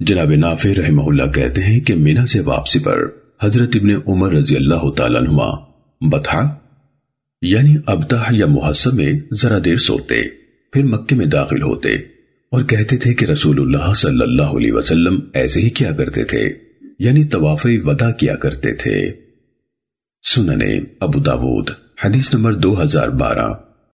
جناب نافع رحمہ اللہ کہتے ہیں کہ مینا سے واپسی پر حضرت ابن عمر رضی اللہ تعالیٰ نما بتھا یعنی ابتہ یا محسب میں ذرا دیر سوتے، پھر مکے میں داخل ہوتے اور کہتے تھے کہ رسول اللہ صلی اللہ علیہ وسلم ایسے ہی کیا کرتے تھے یعنی طواف ودا کیا کرتے تھے۔ سننے ابو داود، حدیث نمبر دو ہزار بارہ۔